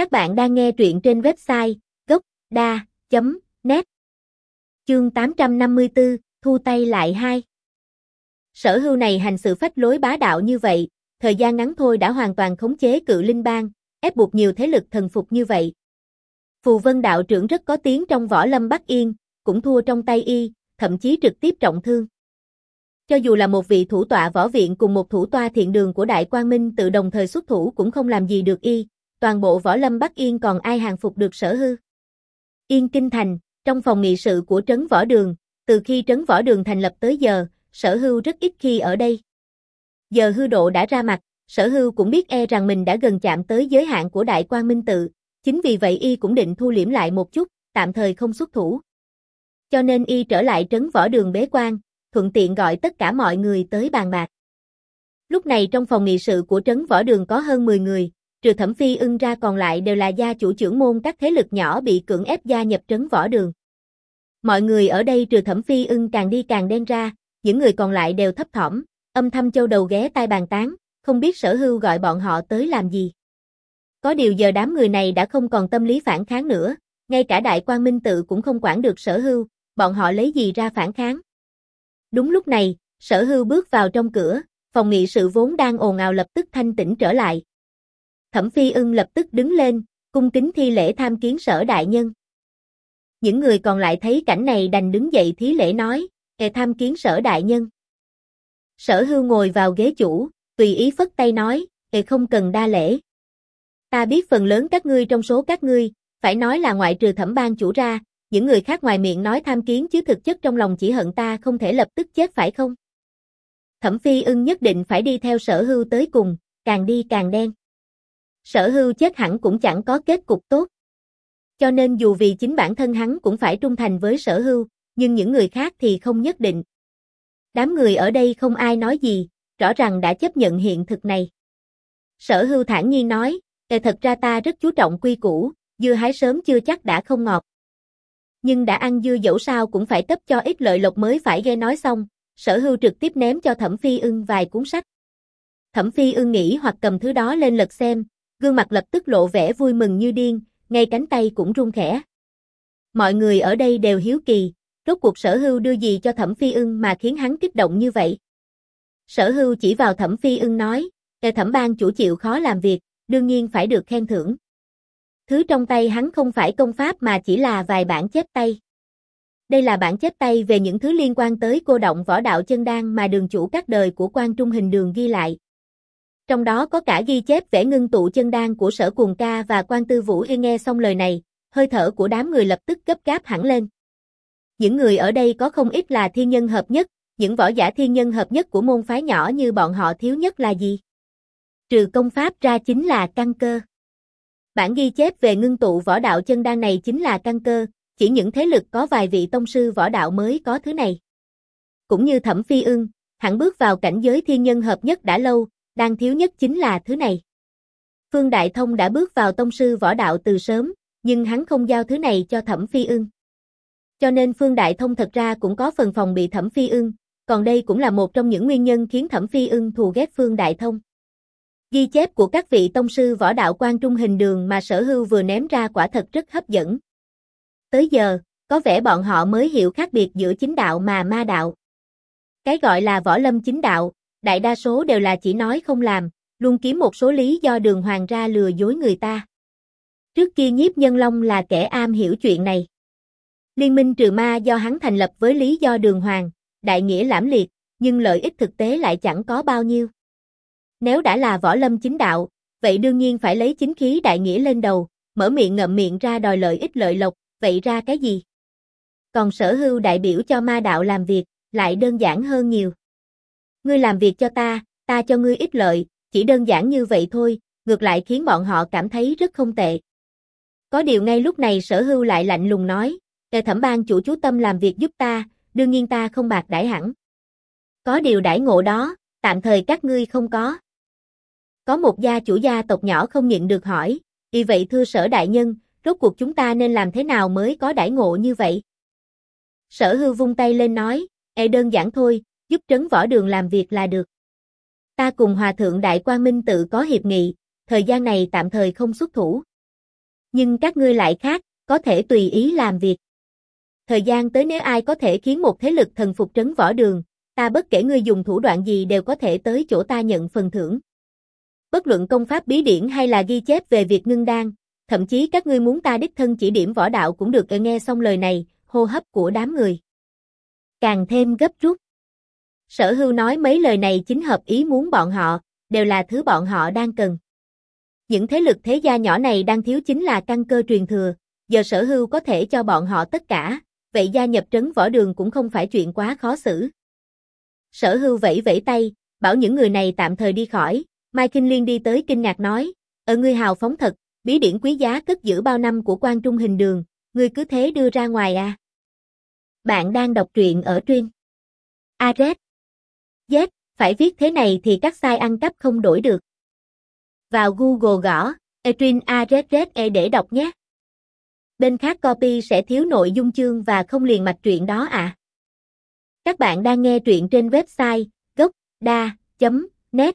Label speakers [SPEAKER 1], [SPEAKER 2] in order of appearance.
[SPEAKER 1] Các bạn đang nghe truyện trên website gốc.da.net Chương 854, Thu tay lại hai Sở hưu này hành sự phách lối bá đạo như vậy, thời gian ngắn thôi đã hoàn toàn khống chế cự linh bang, ép buộc nhiều thế lực thần phục như vậy. Phù Vân đạo trưởng rất có tiếng trong võ lâm Bắc Yên, cũng thua trong tay y, thậm chí trực tiếp trọng thương. Cho dù là một vị thủ tọa võ viện cùng một thủ toa thiện đường của Đại Quang Minh tự đồng thời xuất thủ cũng không làm gì được y, toàn bộ võ lâm Bắc Yên còn ai hàng phục được sở hư. Yên Kinh Thành, trong phòng nghị sự của Trấn Võ Đường, từ khi Trấn Võ Đường thành lập tới giờ, sở hưu rất ít khi ở đây. Giờ hư độ đã ra mặt, sở hưu cũng biết e rằng mình đã gần chạm tới giới hạn của Đại Quang Minh tự, chính vì vậy y cũng định thu liễm lại một chút, tạm thời không xuất thủ. Cho nên y trở lại Trấn Võ Đường bế quan, thuận tiện gọi tất cả mọi người tới bàn bạc. Lúc này trong phòng nghị sự của Trấn Võ Đường có hơn 10 người, trừ Thẩm Phi ưng ra còn lại đều là gia chủ trưởng môn các thế lực nhỏ bị cưỡng ép gia nhập Trấn Võ Đường. Mọi người ở đây trừ Thẩm Phi ưng càng đi càng đen ra, những người còn lại đều thấp thỏm, âm thầm châu đầu ghé tai bàn tán, không biết sở hưu gọi bọn họ tới làm gì. Có điều giờ đám người này đã không còn tâm lý phản kháng nữa, ngay cả đại quan minh tự cũng không quản được sở hưu, bọn họ lấy gì ra phản kháng. Đúng lúc này, sở hưu bước vào trong cửa, phòng nghị sự vốn đang ồn ào lập tức thanh tĩnh trở lại. Thẩm Phi ưng lập tức đứng lên, cung kính thi lễ tham kiến sở đại nhân. Những người còn lại thấy cảnh này đành đứng dậy thí lễ nói, kề tham kiến sở đại nhân. Sở hưu ngồi vào ghế chủ, tùy ý phất tay nói, kề không cần đa lễ. Ta biết phần lớn các ngươi trong số các ngươi, phải nói là ngoại trừ thẩm ban chủ ra, những người khác ngoài miệng nói tham kiến chứ thực chất trong lòng chỉ hận ta không thể lập tức chết phải không? Thẩm Phi ưng nhất định phải đi theo sở hưu tới cùng, càng đi càng đen. Sở hưu chết hẳn cũng chẳng có kết cục tốt. Cho nên dù vì chính bản thân hắn cũng phải trung thành với sở hưu, nhưng những người khác thì không nhất định. Đám người ở đây không ai nói gì, rõ ràng đã chấp nhận hiện thực này. Sở hưu thản nhiên nói, Ê thật ra ta rất chú trọng quy củ, dưa hái sớm chưa chắc đã không ngọt. Nhưng đã ăn dưa dẫu sao cũng phải cấp cho ít lợi lộc mới phải ghê nói xong, sở hưu trực tiếp ném cho thẩm phi ưng vài cuốn sách. Thẩm phi ưng nghĩ hoặc cầm thứ đó lên lật xem, gương mặt lập tức lộ vẻ vui mừng như điên, ngay cánh tay cũng run khẽ. Mọi người ở đây đều hiếu kỳ, rốt cuộc sở hưu đưa gì cho thẩm phi ưng mà khiến hắn kích động như vậy. Sở hưu chỉ vào thẩm phi ưng nói, Ê thẩm ban chủ chịu khó làm việc, đương nhiên phải được khen thưởng. Thứ trong tay hắn không phải công pháp mà chỉ là vài bản chép tay. Đây là bản chép tay về những thứ liên quan tới cô động võ đạo chân đan mà đường chủ các đời của quan trung hình đường ghi lại. Trong đó có cả ghi chép vẽ ngưng tụ chân đan của sở cuồng ca và quan tư vũ yên nghe xong lời này, hơi thở của đám người lập tức gấp gáp hẳn lên. Những người ở đây có không ít là thiên nhân hợp nhất, những võ giả thiên nhân hợp nhất của môn phái nhỏ như bọn họ thiếu nhất là gì? Trừ công pháp ra chính là căn cơ. Bản ghi chép về ngưng tụ võ đạo chân đan này chính là căn cơ, chỉ những thế lực có vài vị tông sư võ đạo mới có thứ này. Cũng như Thẩm Phi Ưng, hẳn bước vào cảnh giới thiên nhân hợp nhất đã lâu, đang thiếu nhất chính là thứ này. Phương Đại Thông đã bước vào tông sư võ đạo từ sớm, nhưng hắn không giao thứ này cho Thẩm Phi Ưng. Cho nên Phương Đại Thông thật ra cũng có phần phòng bị Thẩm Phi Ưng, còn đây cũng là một trong những nguyên nhân khiến Thẩm Phi Ưng thù ghét Phương Đại Thông. Ghi chép của các vị tông sư võ đạo quan trung hình đường mà sở hưu vừa ném ra quả thật rất hấp dẫn. Tới giờ, có vẻ bọn họ mới hiểu khác biệt giữa chính đạo mà ma đạo. Cái gọi là võ lâm chính đạo, đại đa số đều là chỉ nói không làm, luôn kiếm một số lý do đường hoàng ra lừa dối người ta. Trước kia nhiếp nhân long là kẻ am hiểu chuyện này. Liên minh trừ ma do hắn thành lập với lý do đường hoàng, đại nghĩa lãm liệt, nhưng lợi ích thực tế lại chẳng có bao nhiêu. Nếu đã là võ lâm chính đạo, vậy đương nhiên phải lấy chính khí đại nghĩa lên đầu, mở miệng ngậm miệng ra đòi lợi ích lợi lộc, vậy ra cái gì? Còn sở hưu đại biểu cho ma đạo làm việc, lại đơn giản hơn nhiều. Ngươi làm việc cho ta, ta cho ngươi ít lợi, chỉ đơn giản như vậy thôi, ngược lại khiến bọn họ cảm thấy rất không tệ. Có điều ngay lúc này sở hưu lại lạnh lùng nói, Tề thẩm ban chủ chú tâm làm việc giúp ta, đương nhiên ta không bạc đãi hẳn. Có điều đãi ngộ đó, tạm thời các ngươi không có. Có một gia chủ gia tộc nhỏ không nhịn được hỏi, “Vì vậy thưa sở đại nhân, rốt cuộc chúng ta nên làm thế nào mới có đãi ngộ như vậy? Sở hư vung tay lên nói, e đơn giản thôi, giúp trấn võ đường làm việc là được. Ta cùng hòa thượng đại quan minh tự có hiệp nghị, thời gian này tạm thời không xuất thủ. Nhưng các ngươi lại khác, có thể tùy ý làm việc. Thời gian tới nếu ai có thể khiến một thế lực thần phục trấn võ đường, ta bất kể ngươi dùng thủ đoạn gì đều có thể tới chỗ ta nhận phần thưởng. Bất luận công pháp bí điển hay là ghi chép về việc ngưng đan, thậm chí các ngươi muốn ta đích thân chỉ điểm võ đạo cũng được nghe xong lời này, hô hấp của đám người. Càng thêm gấp rút. Sở hưu nói mấy lời này chính hợp ý muốn bọn họ, đều là thứ bọn họ đang cần. Những thế lực thế gia nhỏ này đang thiếu chính là căn cơ truyền thừa, giờ sở hưu có thể cho bọn họ tất cả, vậy gia nhập trấn võ đường cũng không phải chuyện quá khó xử. Sở hưu vẫy vẫy tay, bảo những người này tạm thời đi khỏi, Mai Kinh Liên đi tới kinh ngạc nói, ở ngươi hào phóng thật, bí điển quý giá cất giữ bao năm của quan trung hình đường, ngươi cứ thế đưa ra ngoài à. Bạn đang đọc truyện ở truyên. Ares. Z, phải viết thế này thì các sai ăn cắp không đổi được. Vào Google gõ, Etrin ARZE E để đọc nhé. Bên khác copy sẽ thiếu nội dung chương và không liền mạch truyện đó à. Các bạn đang nghe truyện trên website gocda.net